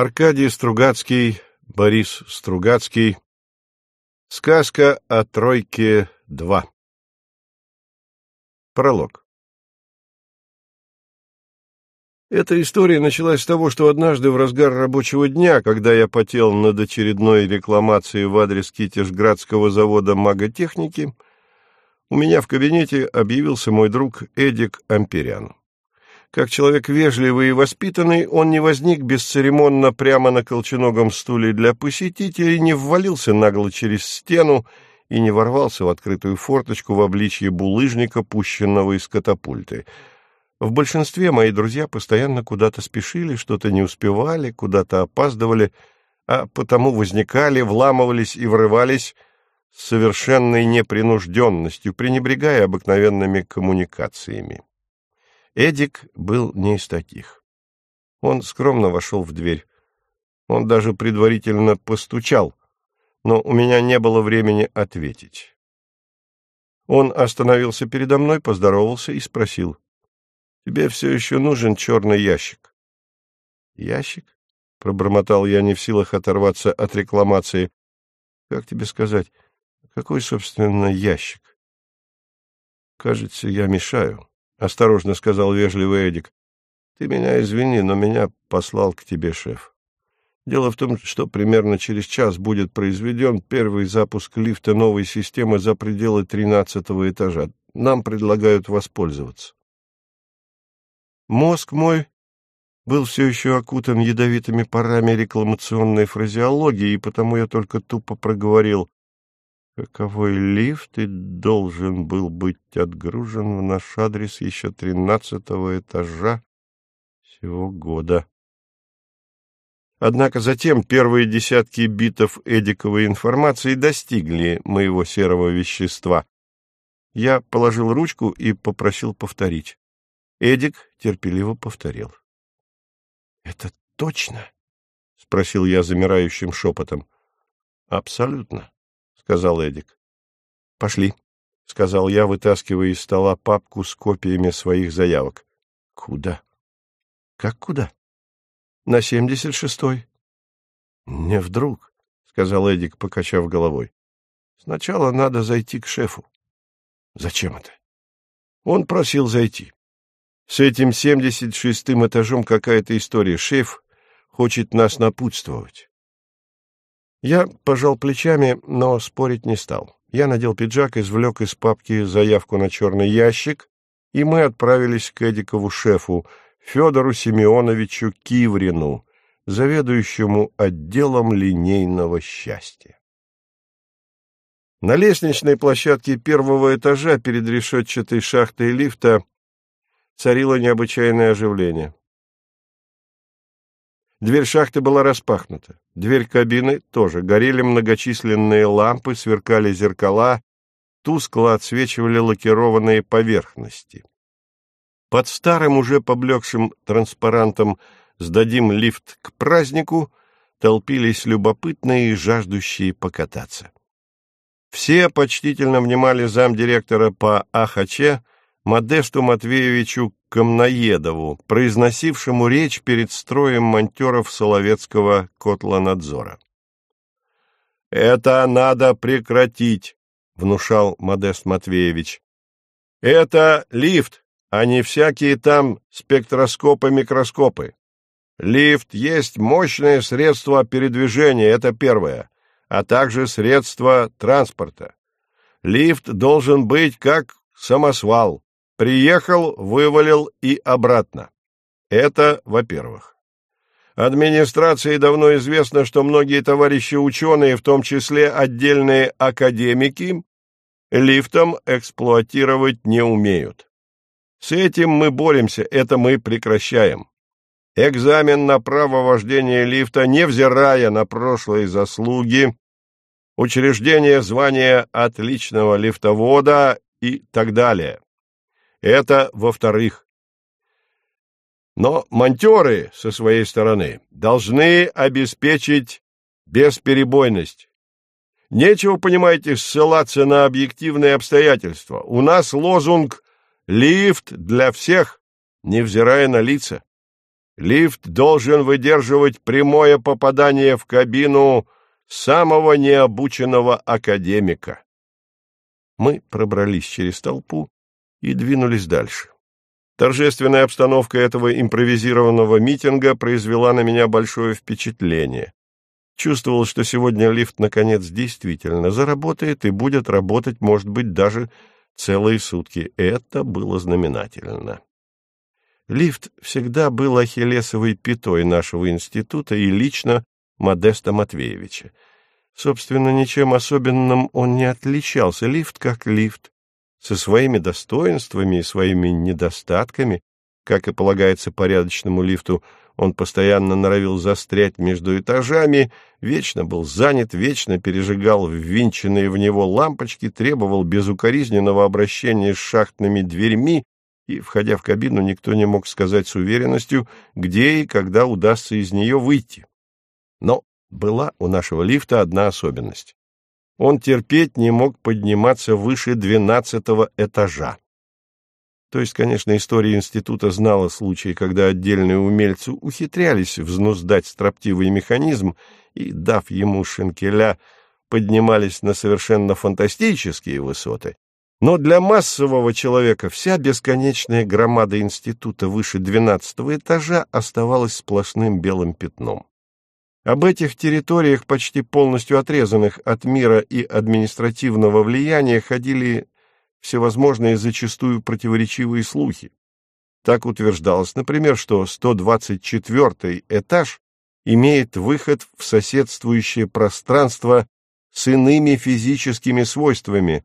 Аркадий Стругацкий, Борис Стругацкий. Сказка о тройке 2. Пролог. Эта история началась с того, что однажды в разгар рабочего дня, когда я потел над очередной рекламацией в адрес Китежградского завода маготехники, у меня в кабинете объявился мой друг Эдик Амперян. Как человек вежливый и воспитанный, он не возник бесцеремонно прямо на колченогом стуле для посетителей, не ввалился нагло через стену и не ворвался в открытую форточку в обличье булыжника, пущенного из катапульты. В большинстве мои друзья постоянно куда-то спешили, что-то не успевали, куда-то опаздывали, а потому возникали, вламывались и врывались с совершенной непринужденностью, пренебрегая обыкновенными коммуникациями. Эдик был не из таких. Он скромно вошел в дверь. Он даже предварительно постучал, но у меня не было времени ответить. Он остановился передо мной, поздоровался и спросил. — Тебе все еще нужен черный ящик? — Ящик? — пробормотал я, не в силах оторваться от рекламации. — Как тебе сказать, какой, собственно, ящик? — Кажется, я мешаю. — осторожно сказал вежливый Эдик. — Ты меня извини, но меня послал к тебе шеф. Дело в том, что примерно через час будет произведен первый запуск лифта новой системы за пределы тринадцатого этажа. Нам предлагают воспользоваться. Мозг мой был все еще окутан ядовитыми парами рекламационной фразеологии, и потому я только тупо проговорил каковой лифт и должен был быть отгружен в наш адрес еще тринадцатого этажа всего года. Однако затем первые десятки битов эдиковой информации достигли моего серого вещества. Я положил ручку и попросил повторить. Эдик терпеливо повторил. — Это точно? — спросил я замирающим шепотом. — Абсолютно сказал Эдик. — Пошли, — сказал я, вытаскивая из стола папку с копиями своих заявок. — Куда? — Как куда? — На семьдесят шестой. — Не вдруг, — сказал Эдик, покачав головой. — Сначала надо зайти к шефу. — Зачем это? — Он просил зайти. С этим семьдесят шестым этажом какая-то история. Шеф хочет нас напутствовать. Я пожал плечами, но спорить не стал. Я надел пиджак, извлек из папки заявку на черный ящик, и мы отправились к Эдикову шефу, Федору Семеновичу Киврину, заведующему отделом линейного счастья. На лестничной площадке первого этажа перед решетчатой шахтой лифта царило необычайное оживление. Дверь шахты была распахнута. Дверь кабины тоже. Горели многочисленные лампы, сверкали зеркала, тускло отсвечивали лакированные поверхности. Под старым уже поблекшим транспарантом «Сдадим лифт к празднику» толпились любопытные и жаждущие покататься. Все почтительно внимали замдиректора по АХЧ Модесту Матвеевичу Комноедову, произносившему речь перед строем монтеров Соловецкого котлонадзора. «Это надо прекратить», — внушал Модест Матвеевич. «Это лифт, а не всякие там спектроскопы-микроскопы. Лифт есть мощное средство передвижения, это первое, а также средство транспорта. Лифт должен быть как самосвал, Приехал, вывалил и обратно. Это во-первых. Администрации давно известно, что многие товарищи ученые, в том числе отдельные академики, лифтом эксплуатировать не умеют. С этим мы боремся, это мы прекращаем. Экзамен на право вождения лифта, невзирая на прошлые заслуги, учреждение звания отличного лифтовода и так далее. Это во-вторых. Но монтеры, со своей стороны, должны обеспечить бесперебойность. Нечего, понимаете, ссылаться на объективные обстоятельства. У нас лозунг «Лифт для всех», невзирая на лица. Лифт должен выдерживать прямое попадание в кабину самого необученного академика. Мы пробрались через толпу и двинулись дальше. Торжественная обстановка этого импровизированного митинга произвела на меня большое впечатление. Чувствовал, что сегодня лифт, наконец, действительно заработает и будет работать, может быть, даже целые сутки. Это было знаменательно. Лифт всегда был ахиллесовой пятой нашего института и лично Модеста Матвеевича. Собственно, ничем особенным он не отличался. Лифт как лифт, со своими достоинствами и своими недостатками, как и полагается порядочному лифту, он постоянно норовил застрять между этажами, вечно был занят, вечно пережигал ввинченные в него лампочки, требовал безукоризненного обращения с шахтными дверьми, и, входя в кабину, никто не мог сказать с уверенностью, где и когда удастся из нее выйти. Но была у нашего лифта одна особенность. Он терпеть не мог подниматься выше двенадцатого этажа. То есть, конечно, история института знала случаи, когда отдельные умельцы ухитрялись взнуздать строптивый механизм и, дав ему шинкеля, поднимались на совершенно фантастические высоты. Но для массового человека вся бесконечная громада института выше двенадцатого этажа оставалась сплошным белым пятном. Об этих территориях, почти полностью отрезанных от мира и административного влияния, ходили всевозможные зачастую противоречивые слухи. Так утверждалось, например, что 124 этаж имеет выход в соседствующее пространство с иными физическими свойствами.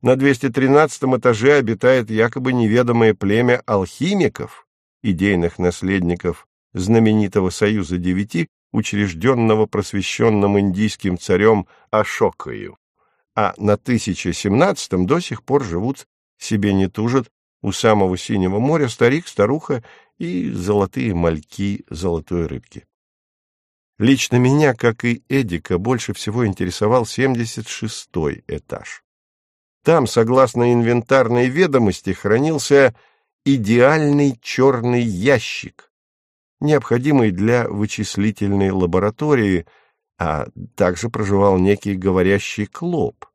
На 213 этаже обитает якобы неведомое племя алхимиков, идейных наследников знаменитого Союза Девяти, учрежденного просвещенным индийским царем Ашокою а на 1017-м до сих пор живут, себе не тужат, у самого Синего моря старик, старуха и золотые мальки золотой рыбки. Лично меня, как и Эдика, больше всего интересовал 76-й этаж. Там, согласно инвентарной ведомости, хранился идеальный черный ящик, необходимый для вычислительной лаборатории, а также проживал некий говорящий клоп,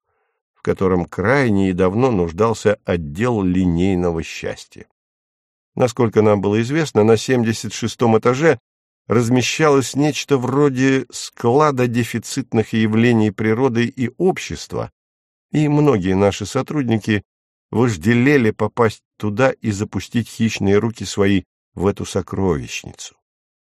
в котором крайне и давно нуждался отдел линейного счастья. Насколько нам было известно, на 76-м этаже размещалось нечто вроде склада дефицитных явлений природы и общества, и многие наши сотрудники вожделели попасть туда и запустить хищные руки свои в эту сокровищницу.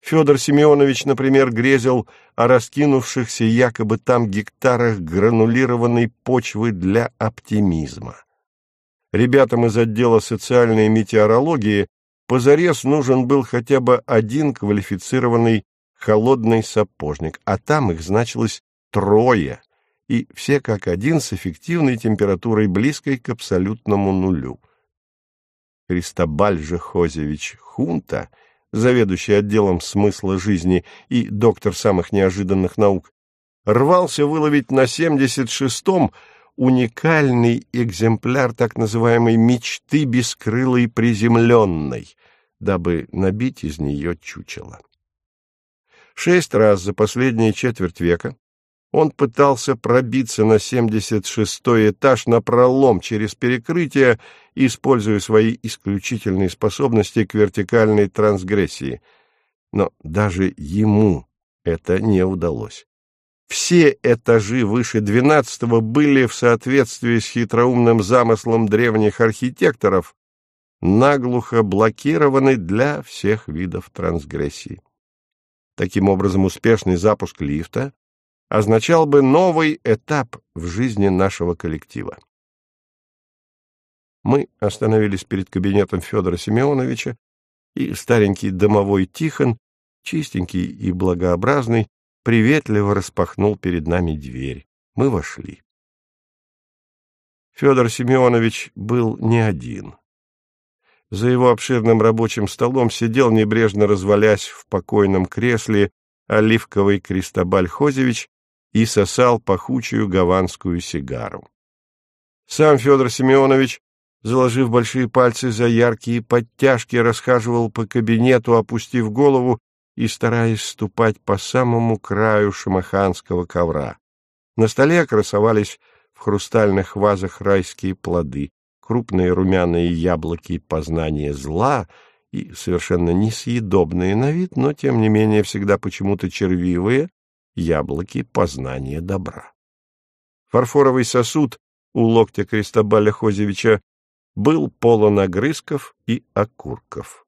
Федор Семенович, например, грезил о раскинувшихся якобы там гектарах гранулированной почвы для оптимизма. Ребятам из отдела социальной метеорологии позарез нужен был хотя бы один квалифицированный холодный сапожник, а там их значилось трое, и все как один с эффективной температурой, близкой к абсолютному нулю. Христобаль же Хозевич Хунта — заведующий отделом смысла жизни и доктор самых неожиданных наук, рвался выловить на 76-м уникальный экземпляр так называемой «мечты бескрылой приземленной», дабы набить из нее чучело. Шесть раз за последние четверть века он пытался пробиться на 76-й этаж на пролом через перекрытие, используя свои исключительные способности к вертикальной трансгрессии. Но даже ему это не удалось. Все этажи выше двенадцатого были в соответствии с хитроумным замыслом древних архитекторов наглухо блокированы для всех видов трансгрессии. Таким образом, успешный запуск лифта означал бы новый этап в жизни нашего коллектива. Мы остановились перед кабинетом Федора Семеновича, и старенький домовой Тихон, чистенький и благообразный, приветливо распахнул перед нами дверь. Мы вошли. Федор Семенович был не один. За его обширным рабочим столом сидел, небрежно развалясь в покойном кресле, оливковый Кристобаль Хозевич и сосал пахучую гаванскую сигару. Сам Федор Семенович заложив большие пальцы за яркие подтяжки, расхаживал по кабинету, опустив голову и стараясь ступать по самому краю шамаханского ковра. На столе красовались в хрустальных вазах райские плоды, крупные румяные яблоки познания зла и совершенно несъедобные на вид, но, тем не менее, всегда почему-то червивые яблоки познания добра. Фарфоровый сосуд у локтя Кристобаля Хозевича был полон огрызков и окурков.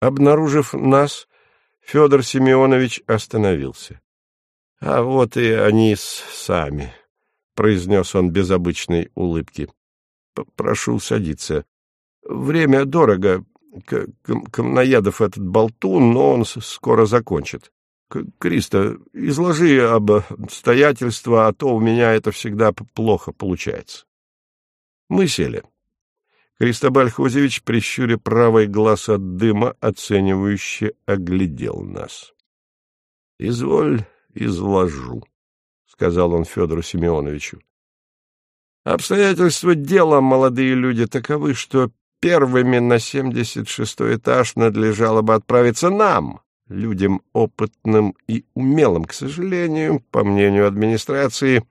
Обнаружив нас, Федор Семенович остановился. — А вот и они сами, — произнес он без обычной улыбки. — Прошу садиться. Время дорого. К Камноядов этот болтун, но он скоро закончит. Криста, изложи об обстоятельства, а то у меня это всегда плохо получается. Мы сели. Кристобаль Хозевич, прищуря правый глаз от дыма, оценивающе оглядел нас. — Изволь, изложу, — сказал он Федору Семеновичу. Обстоятельства дела, молодые люди, таковы, что первыми на семьдесят шестой этаж надлежало бы отправиться нам, людям опытным и умелым. К сожалению, по мнению администрации,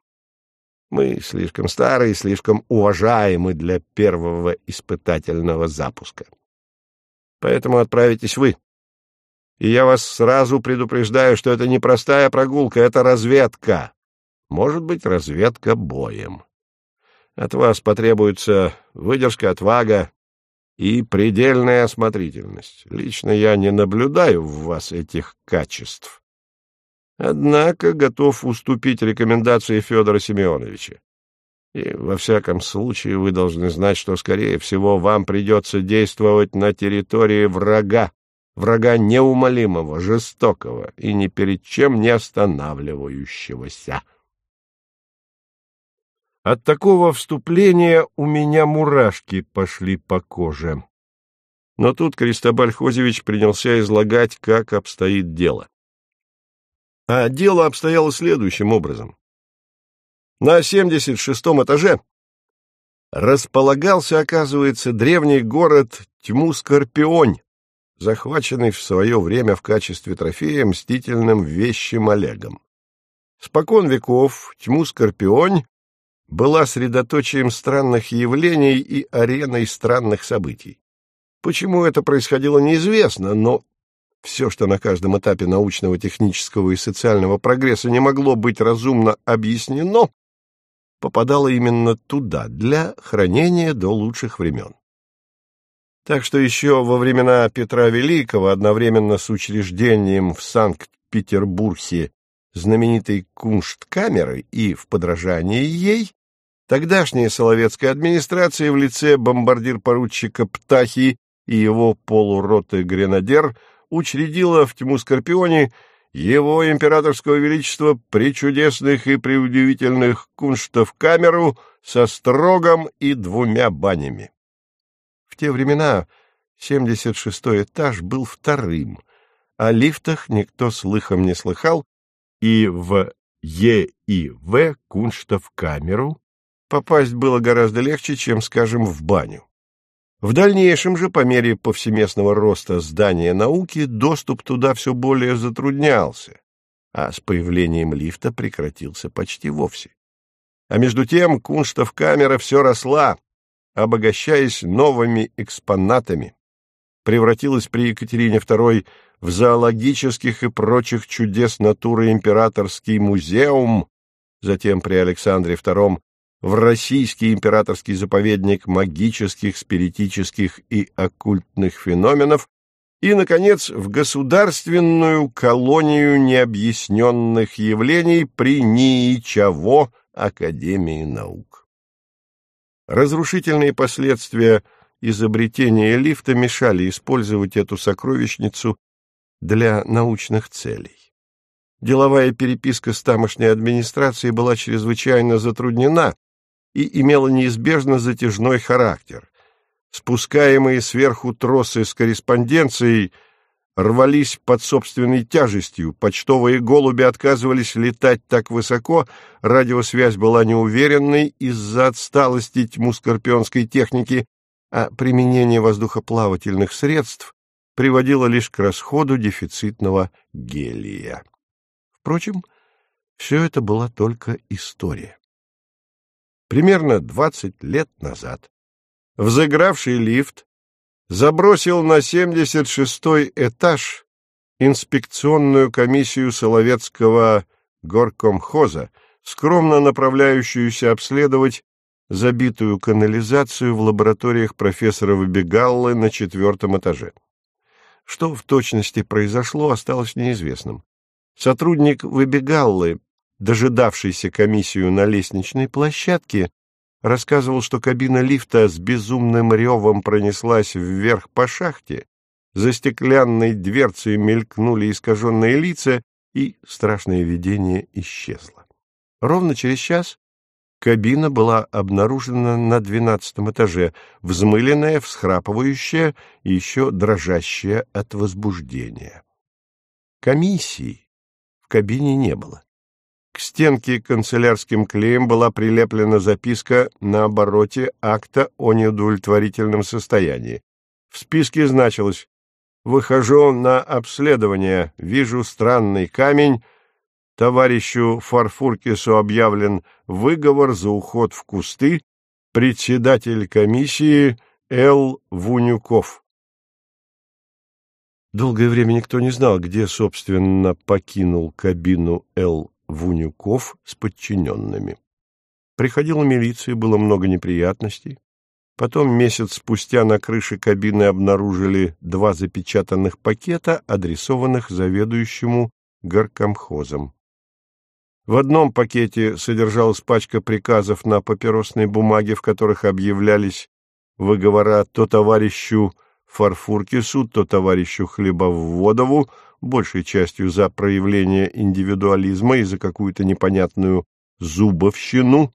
мы слишком старые, слишком уважаемы для первого испытательного запуска. Поэтому отправитесь вы. И я вас сразу предупреждаю, что это не простая прогулка, это разведка. Может быть, разведка боем. От вас потребуется выдержка, отвага, и предельная осмотрительность. Лично я не наблюдаю в вас этих качеств. Однако готов уступить рекомендации Федора Семеновича. И во всяком случае вы должны знать, что, скорее всего, вам придется действовать на территории врага, врага неумолимого, жестокого и ни перед чем не останавливающегося. От такого вступления у меня мурашки пошли по коже. Но тут Кристобаль Хозевич принялся излагать, как обстоит дело. А дело обстояло следующим образом. На 76-м этаже располагался, оказывается, древний город Тьму-Скорпионь, захваченный в свое время в качестве трофея мстительным вещим Олегом. Спокон веков Тьму-Скорпионь была средоточием странных явлений и ареной странных событий. Почему это происходило, неизвестно, но все, что на каждом этапе научного, технического и социального прогресса не могло быть разумно объяснено, попадало именно туда, для хранения до лучших времен. Так что еще во времена Петра Великого, одновременно с учреждением в Санкт-Петербурге знаменитой Куншткамеры и в подражании ей, тогдашняя Соловецкая администрация в лице бомбардир-поручика Птахи и его полуроты гренадер учредила в Тьму Скорпионе его императорского величества причудесных и преудивительных кунштов камеру со строгом и двумя банями. В те времена 76-й этаж был вторым, о лифтах никто слыхом не слыхал, и в Е и В Кунштов камеру попасть было гораздо легче, чем, скажем, в баню. В дальнейшем же, по мере повсеместного роста здания науки, доступ туда все более затруднялся, а с появлением лифта прекратился почти вовсе. А между тем Кунштов камера все росла, обогащаясь новыми экспонатами, превратилась при Екатерине II в зоологических и прочих чудес натуры императорский музеум, затем при Александре II в российский императорский заповедник магических, спиритических и оккультных феноменов и, наконец, в государственную колонию необъясненных явлений при НИИЧАВО Академии наук. Разрушительные последствия изобретения лифта мешали использовать эту сокровищницу для научных целей. Деловая переписка с тамошней администрацией была чрезвычайно затруднена и имела неизбежно затяжной характер. Спускаемые сверху тросы с корреспонденцией рвались под собственной тяжестью, почтовые голуби отказывались летать так высоко, радиосвязь была неуверенной из-за отсталости тьму скорпионской техники, а применение воздухоплавательных средств приводило лишь к расходу дефицитного гелия. Впрочем, все это была только история. Примерно двадцать лет назад взыгравший лифт забросил на 76-й этаж инспекционную комиссию Соловецкого горкомхоза, скромно направляющуюся обследовать забитую канализацию в лабораториях профессора Выбегаллы на четвертом этаже. Что в точности произошло, осталось неизвестным. Сотрудник Выбегаллы, дожидавшийся комиссию на лестничной площадке, рассказывал, что кабина лифта с безумным ревом пронеслась вверх по шахте, за стеклянной дверцей мелькнули искаженные лица, и страшное видение исчезло. Ровно через час кабина была обнаружена на двенадцатом этаже, взмыленная, всхрапывающая и еще дрожащая от возбуждения. Комиссии в кабине не было. К стенке канцелярским клеем была прилеплена записка на обороте акта о неудовлетворительном состоянии. В списке значилось «Выхожу на обследование, вижу странный камень, товарищу Фарфуркису объявлен выговор за уход в кусты, председатель комиссии Л. Вунюков». Долгое время никто не знал, где, собственно, покинул кабину Л. Вунюков с подчиненными. Приходила милиция, было много неприятностей. Потом месяц спустя на крыше кабины обнаружили два запечатанных пакета, адресованных заведующему горкомхозом. В одном пакете содержалась пачка приказов на папиросной бумаге, в которых объявлялись выговора то товарищу Фарфуркису, то товарищу Хлебоводову, большей частью за проявление индивидуализма и за какую-то непонятную зубовщину.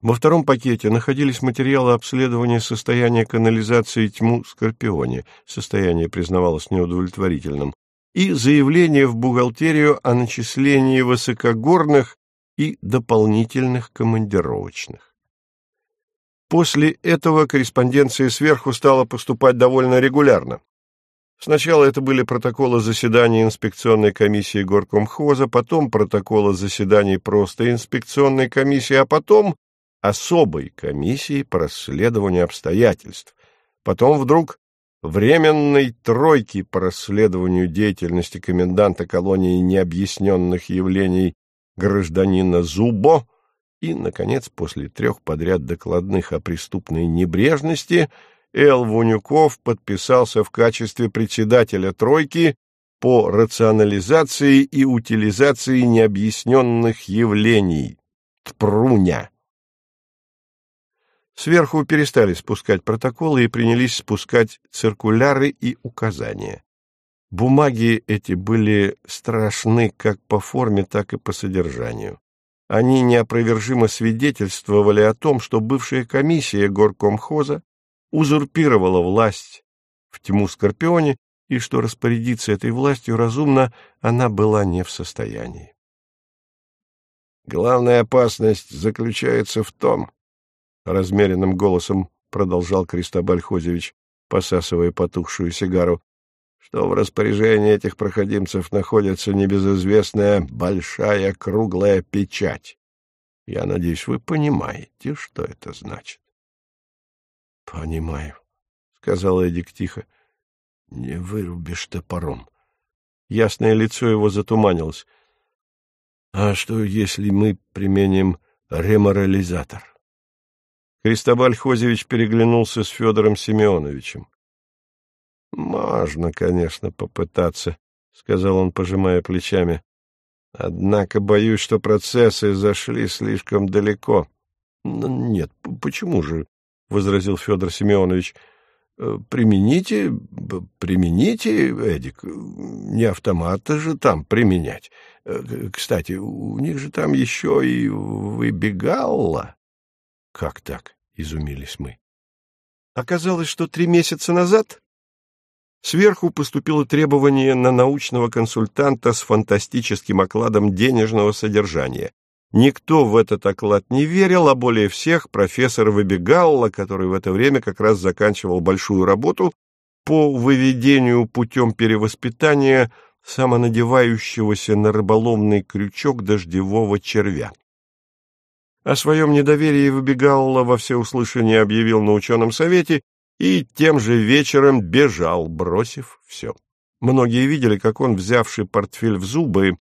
Во втором пакете находились материалы обследования состояния канализации тьму Скорпионе, состояние признавалось неудовлетворительным, и заявление в бухгалтерию о начислении высокогорных и дополнительных командировочных. После этого корреспонденция сверху стала поступать довольно регулярно. Сначала это были протоколы заседаний инспекционной комиссии горкомхоза, потом протоколы заседаний просто инспекционной комиссии, а потом особой комиссии по расследованию обстоятельств. Потом вдруг временной тройки по расследованию деятельности коменданта колонии необъясненных явлений гражданина Зубо и, наконец, после трех подряд докладных о преступной небрежности – Эл Вунюков подписался в качестве председателя «тройки» по рационализации и утилизации необъясненных явлений. Тпруня. Сверху перестали спускать протоколы и принялись спускать циркуляры и указания. Бумаги эти были страшны как по форме, так и по содержанию. Они неопровержимо свидетельствовали о том, что бывшая комиссия горкомхоза узурпировала власть в тьму Скорпионе, и что распорядиться этой властью разумно она была не в состоянии. «Главная опасность заключается в том», — размеренным голосом продолжал Кристобаль Хозевич, посасывая потухшую сигару, что в распоряжении этих проходимцев находится небезызвестная большая круглая печать. Я надеюсь, вы понимаете, что это значит. — Понимаю, — сказал Эдик тихо. — Не вырубишь топором. Ясное лицо его затуманилось. — А что, если мы применим реморализатор? Кристобаль Хозевич переглянулся с Федором Семеновичем. — Можно, конечно, попытаться, — сказал он, пожимая плечами. — Однако боюсь, что процессы зашли слишком далеко. — Нет, почему же? — возразил Федор Семенович. «Э, — Примените, примените, Эдик. Не автомата же там применять. Э, кстати, у них же там еще и выбегала. — Как так? — изумились мы. — Оказалось, что три месяца назад Сверху поступило требование на научного консультанта с фантастическим окладом денежного содержания. Никто в этот оклад не верил, а более всех профессор Выбегалла, который в это время как раз заканчивал большую работу по выведению путем перевоспитания самонадевающегося на рыболовный крючок дождевого червя. О своем недоверии Выбегалла во всеуслышание объявил на ученом совете и тем же вечером бежал, бросив все. Многие видели, как он, взявший портфель в зубы,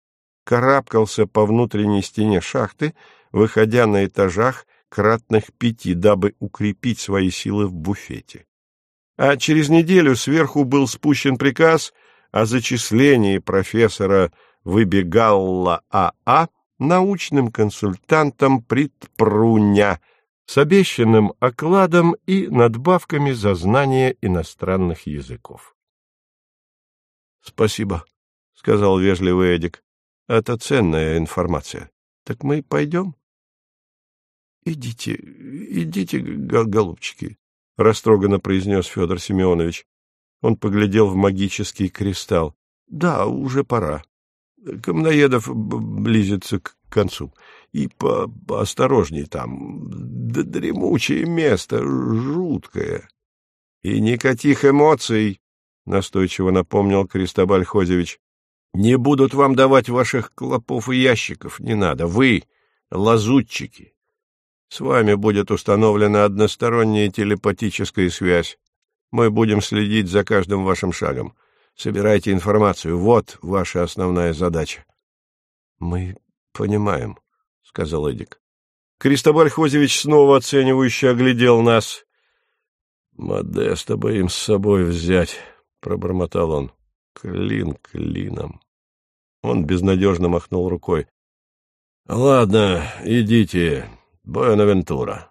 карабкался по внутренней стене шахты, выходя на этажах кратных пяти, дабы укрепить свои силы в буфете. А через неделю сверху был спущен приказ о зачислении профессора Выбегалла АА научным консультантом Притпруня – с обещанным окладом и надбавками за знание иностранных языков. — Спасибо, — сказал вежливый Эдик. — Это ценная информация. Так мы пойдем? — Идите, идите, голубчики, — растроганно произнес Федор Семенович. Он поглядел в магический кристалл. — Да, уже пора. Камноедов близится к концу. И по поосторожней там. Да дремучее место, жуткое. — И никаких эмоций, — настойчиво напомнил Кристобаль Хозевич. — Не будут вам давать ваших клопов и ящиков, не надо. Вы — лазутчики. С вами будет установлена односторонняя телепатическая связь. Мы будем следить за каждым вашим шагом. Собирайте информацию. Вот ваша основная задача. — Мы понимаем, — сказал Эдик. Кристобаль Хозевич снова оценивающе оглядел нас. — Модеста бы им с собой взять, — пробормотал он. — Клин клином. Он безнадежно махнул рукой. — Ладно, идите, Буэнавентура.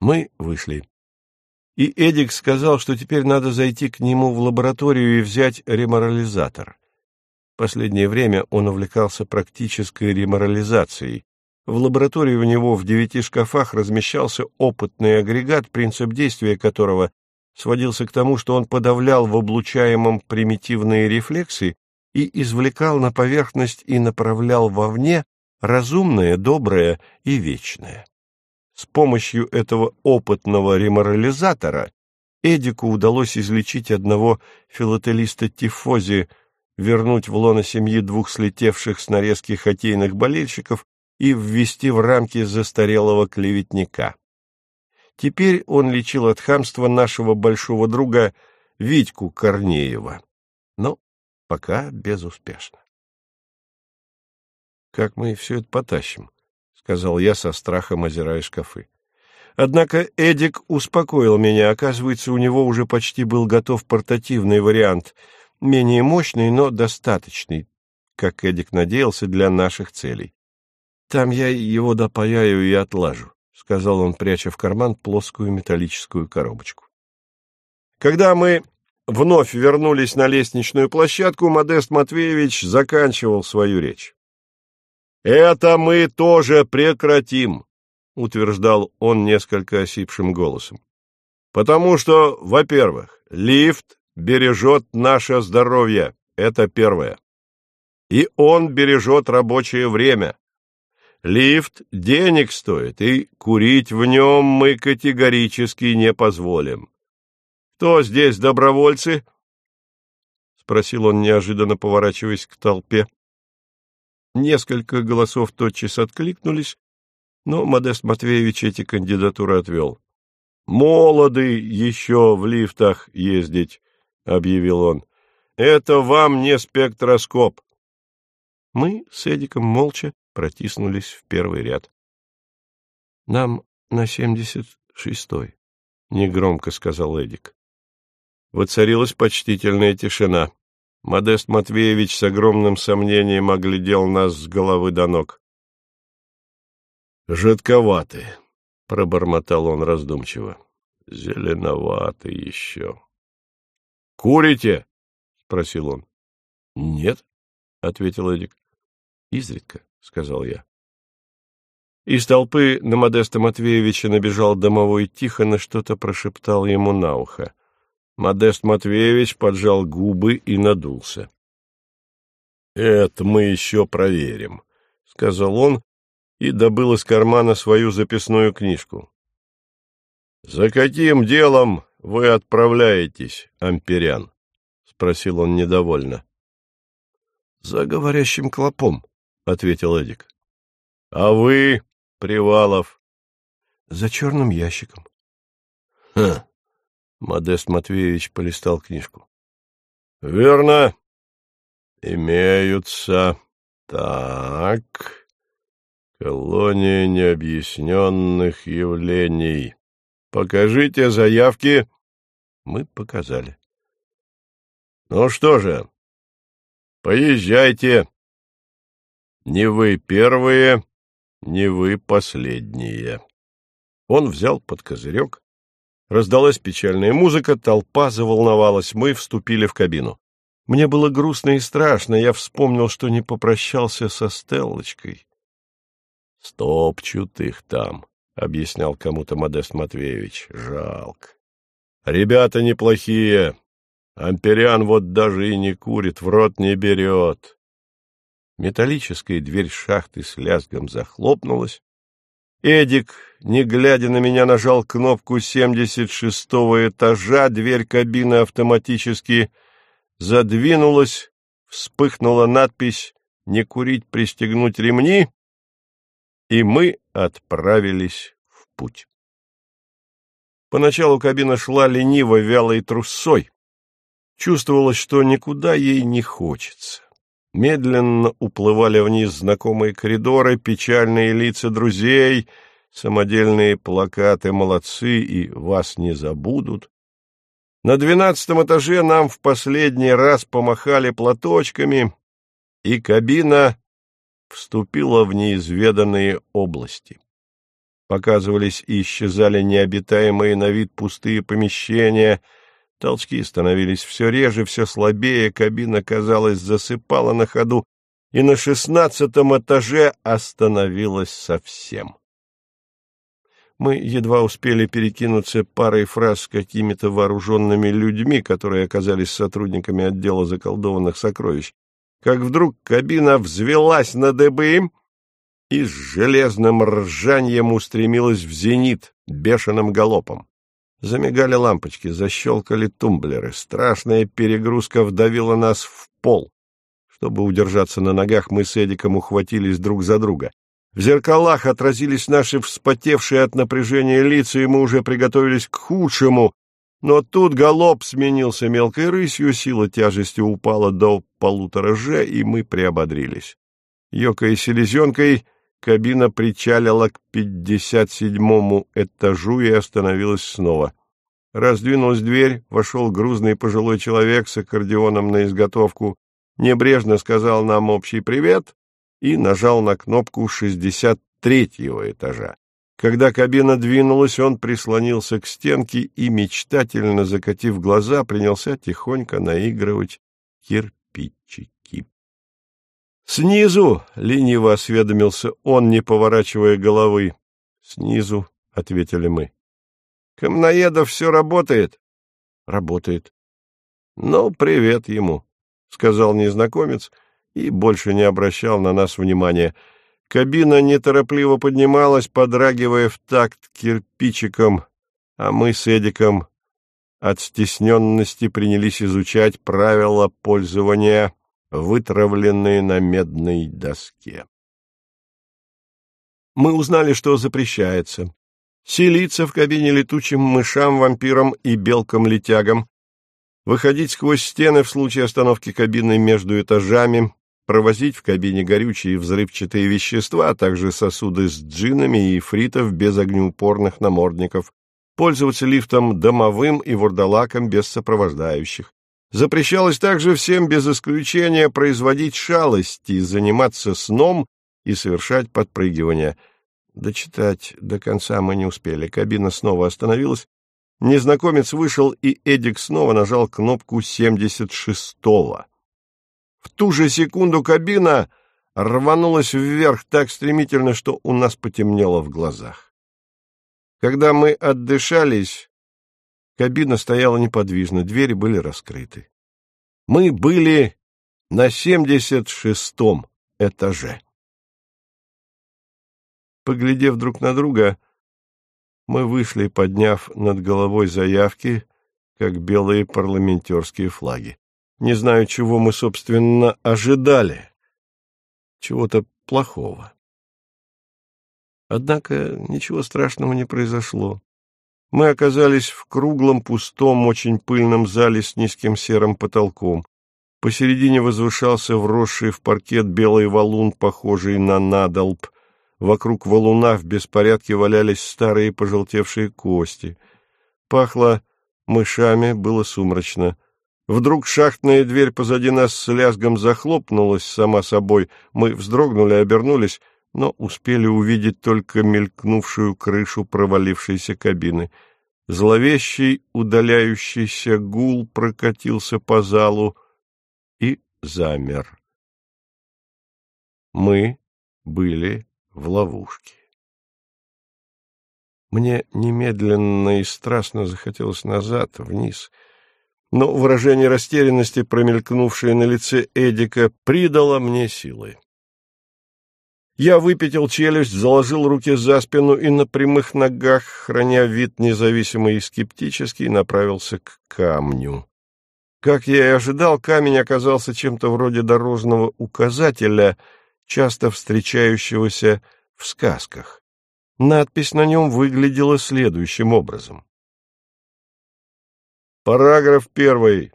Мы вышли. И Эдик сказал, что теперь надо зайти к нему в лабораторию и взять реморализатор. Последнее время он увлекался практической реморализацией. В лаборатории у него в девяти шкафах размещался опытный агрегат, принцип действия которого сводился к тому, что он подавлял в облучаемом примитивные рефлексы и извлекал на поверхность и направлял вовне разумное, доброе и вечное. С помощью этого опытного реморализатора Эдику удалось излечить одного филателиста тифози вернуть в лоно семьи двух слетевших с нарезки хоккейных болельщиков и ввести в рамки застарелого клеветника. Теперь он лечил от хамства нашего большого друга Витьку Корнеева, пока безуспешно. «Как мы все это потащим?» — сказал я со страхом, озирая шкафы. Однако Эдик успокоил меня. Оказывается, у него уже почти был готов портативный вариант — менее мощный, но достаточный, как Эдик надеялся, для наших целей. Там я его допаяю и отлажу, — сказал он, пряча в карман плоскую металлическую коробочку. Когда мы вновь вернулись на лестничную площадку, Модест Матвеевич заканчивал свою речь. «Это мы тоже прекратим», — утверждал он несколько осипшим голосом. «Потому что, во-первых, лифт бережет наше здоровье, это первое. И он бережет рабочее время. Лифт денег стоит, и курить в нем мы категорически не позволим. Кто здесь добровольцы? — спросил он, неожиданно поворачиваясь к толпе. Несколько голосов тотчас откликнулись, но Модест Матвеевич эти кандидатуры отвел. «Молоды еще в лифтах ездить, — объявил он. — Это вам не спектроскоп. Мы с Эдиком молча протиснулись в первый ряд. — Нам на семьдесят шестой, — негромко сказал Эдик. Воцарилась почтительная тишина. Модест Матвеевич с огромным сомнением оглядел нас с головы до ног. — Жидковатый, — пробормотал он раздумчиво. — Зеленоватый еще. — Курите? — спросил он. — Нет, — ответил Эдик. — Изредка, — сказал я. Из толпы на Модеста Матвеевича набежал домовой Тихон и что-то прошептал ему на ухо. Модест Матвеевич поджал губы и надулся. — Это мы еще проверим, — сказал он и добыл из кармана свою записную книжку. — За каким делом вы отправляетесь, Амперян? — спросил он недовольно. — За говорящим клопом, — ответил Эдик. — А вы, Привалов? — За черным ящиком. — Хм. Модест Матвеевич полистал книжку. — Верно. Имеются. Так. Колония необъясненных явлений. Покажите заявки. Мы показали. Ну что же, поезжайте. Не вы первые, не вы последние. Он взял под козырек. Раздалась печальная музыка, толпа заволновалась, мы вступили в кабину. Мне было грустно и страшно, я вспомнил, что не попрощался со Стеллочкой. — Стопчут их там, — объяснял кому-то Модест Матвеевич. — Жалко. Ребята неплохие. Ампериан вот даже и не курит, в рот не берет. Металлическая дверь шахты с лязгом захлопнулась. Эдик, не глядя на меня, нажал кнопку 76-го этажа, дверь кабины автоматически задвинулась, вспыхнула надпись «Не курить, пристегнуть ремни», и мы отправились в путь. Поначалу кабина шла лениво, вялой трусой. Чувствовалось, что никуда ей не хочется. Медленно уплывали вниз знакомые коридоры, печальные лица друзей, самодельные плакаты «Молодцы» и «Вас не забудут». На двенадцатом этаже нам в последний раз помахали платочками, и кабина вступила в неизведанные области. Показывались и исчезали необитаемые на вид пустые помещения — Толчки становились все реже, все слабее, кабина, казалось, засыпала на ходу, и на шестнадцатом этаже остановилась совсем. Мы едва успели перекинуться парой фраз с какими-то вооруженными людьми, которые оказались сотрудниками отдела заколдованных сокровищ, как вдруг кабина взвелась на дыбы и с железным ржанием устремилась в зенит бешеным галопом. Замигали лампочки, защелкали тумблеры. Страшная перегрузка вдавила нас в пол. Чтобы удержаться на ногах, мы с Эдиком ухватились друг за друга. В зеркалах отразились наши вспотевшие от напряжения лица, и мы уже приготовились к худшему. Но тут галоп сменился мелкой рысью, сила тяжести упала до полутора же, и мы приободрились. Ёкая селезенкой, Кабина причалила к пятьдесят седьмому этажу и остановилась снова. Раздвинулась дверь, вошел грузный пожилой человек с аккордеоном на изготовку, небрежно сказал нам общий привет и нажал на кнопку шестьдесят третьего этажа. Когда кабина двинулась, он прислонился к стенке и, мечтательно закатив глаза, принялся тихонько наигрывать кирпичики. «Снизу!» — лениво осведомился он, не поворачивая головы. «Снизу», — ответили мы. «Камноедов все работает?» «Работает». «Ну, привет ему», — сказал незнакомец и больше не обращал на нас внимания. Кабина неторопливо поднималась, подрагивая в такт кирпичиком, а мы с Эдиком от стесненности принялись изучать правила пользования вытравленные на медной доске. Мы узнали, что запрещается. Селиться в кабине летучим мышам, вампирам и белкам-летягам, выходить сквозь стены в случае остановки кабины между этажами, провозить в кабине горючие и взрывчатые вещества, а также сосуды с джинами и фритов без огнеупорных намордников, пользоваться лифтом домовым и вурдалаком без сопровождающих, Запрещалось также всем без исключения производить шалости, заниматься сном и совершать подпрыгивания. Дочитать до конца мы не успели. Кабина снова остановилась. Незнакомец вышел, и Эдик снова нажал кнопку 76-го. В ту же секунду кабина рванулась вверх так стремительно, что у нас потемнело в глазах. Когда мы отдышались, Кабина стояла неподвижно, двери были раскрыты. Мы были на семьдесят шестом этаже. Поглядев друг на друга, мы вышли, подняв над головой заявки, как белые парламентерские флаги. Не знаю, чего мы, собственно, ожидали. Чего-то плохого. Однако ничего страшного не произошло. Мы оказались в круглом, пустом, очень пыльном зале с низким серым потолком. Посередине возвышался вросший в паркет белый валун, похожий на надолб. Вокруг валуна в беспорядке валялись старые пожелтевшие кости. Пахло мышами, было сумрачно. Вдруг шахтная дверь позади нас с лязгом захлопнулась сама собой. Мы вздрогнули, обернулись — но успели увидеть только мелькнувшую крышу провалившейся кабины. Зловещий удаляющийся гул прокатился по залу и замер. Мы были в ловушке. Мне немедленно и страстно захотелось назад, вниз, но выражение растерянности, промелькнувшее на лице Эдика, придало мне силы. Я выпятил челюсть, заложил руки за спину и на прямых ногах, храня вид независимый и скептический, направился к камню. Как я и ожидал, камень оказался чем-то вроде дорожного указателя, часто встречающегося в сказках. Надпись на нем выглядела следующим образом. Параграф первый.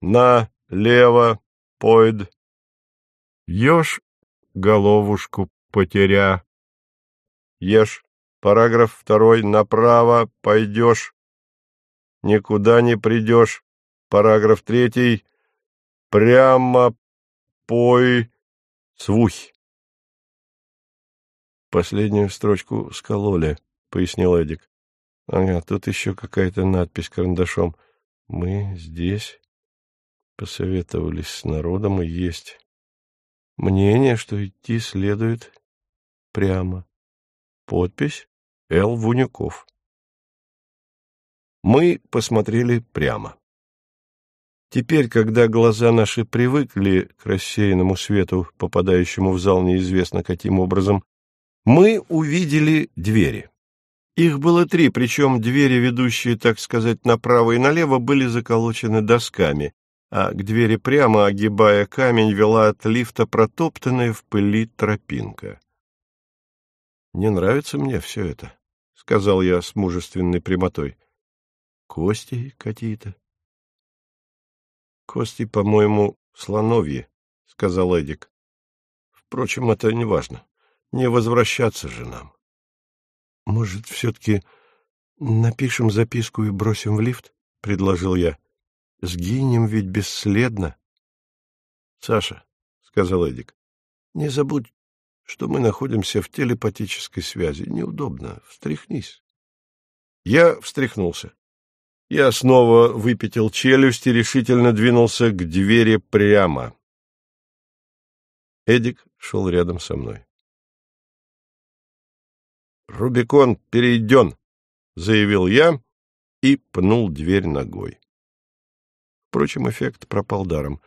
На, лево, поид. Еж головушку потеря. Ешь. Параграф второй. Направо пойдешь. Никуда не придешь. Параграф третий. Прямо пой свухи. Последнюю строчку скололи, — пояснил Эдик. Ага, тут еще какая-то надпись карандашом. Мы здесь посоветовались с народом и есть Мнение, что идти следует прямо. Подпись Л. Вуняков. Мы посмотрели прямо. Теперь, когда глаза наши привыкли к рассеянному свету, попадающему в зал неизвестно каким образом, мы увидели двери. Их было три, причем двери, ведущие, так сказать, направо и налево, были заколочены досками, а к двери прямо, огибая камень, вела от лифта протоптанная в пыли тропинка. — Не нравится мне все это, — сказал я с мужественной прямотой. — Кости какие-то. — Кости, по-моему, слоновьи, — сказал Эдик. — Впрочем, это не важно. Не возвращаться же нам. — Может, все-таки напишем записку и бросим в лифт? — предложил я. — Сгинем ведь бесследно. — Саша, — сказал Эдик, — не забудь, что мы находимся в телепатической связи. Неудобно. Встряхнись. Я встряхнулся. Я снова выпятил челюсть и решительно двинулся к двери прямо. Эдик шел рядом со мной. «Рубикон перейден», — заявил я и пнул дверь ногой. Впрочем, эффект пропал даром.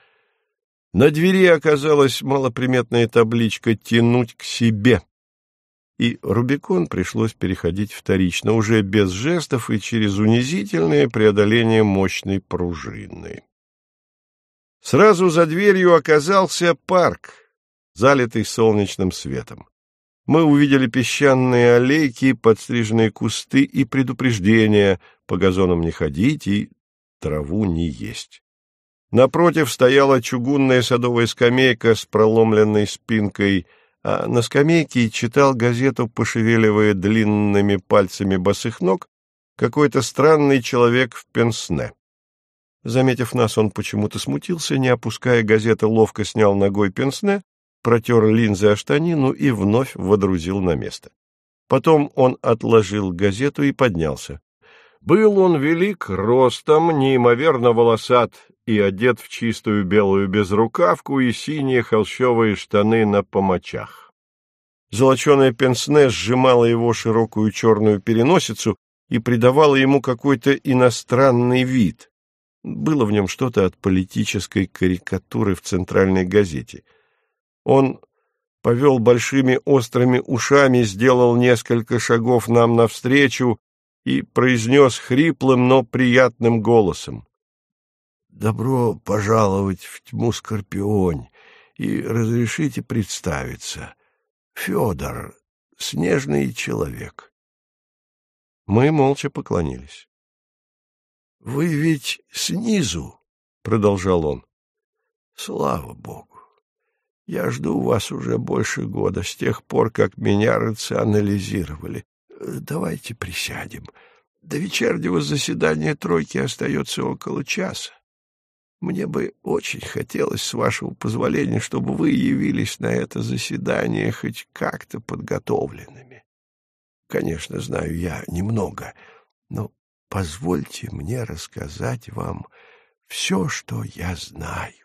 На двери оказалась малоприметная табличка «Тянуть к себе». И Рубикон пришлось переходить вторично, уже без жестов и через унизительное преодоление мощной пружины. Сразу за дверью оказался парк, залитый солнечным светом. Мы увидели песчаные аллейки, подстриженные кусты и предупреждения по газонам не ходить и траву не есть. Напротив стояла чугунная садовая скамейка с проломленной спинкой, а на скамейке читал газету, пошевеливая длинными пальцами босых ног, какой-то странный человек в пенсне. Заметив нас, он почему-то смутился, не опуская газеты, ловко снял ногой пенсне, протер линзы о штанину и вновь водрузил на место. Потом он отложил газету и поднялся. Был он велик ростом, неимоверно волосат и одет в чистую белую безрукавку и синие холщовые штаны на помочах. Золоченое пенсне сжимало его широкую черную переносицу, и придавало ему какой-то иностранный вид. Было в нем что-то от политической карикатуры в центральной газете. Он повел большими острыми ушами, сделал несколько шагов нам навстречу и произнес хриплым, но приятным голосом. «Добро пожаловать в тьму, Скорпионь, и разрешите представиться. Федор, снежный человек». Мы молча поклонились. — Вы ведь снизу, — продолжал он. — Слава Богу! Я жду вас уже больше года, с тех пор, как меня рационализировали. Давайте присядем. До вечернего заседания тройки остается около часа. Мне бы очень хотелось, с вашего позволения, чтобы вы явились на это заседание хоть как-то подготовленными. Конечно, знаю я немного, но позвольте мне рассказать вам все, что я знаю.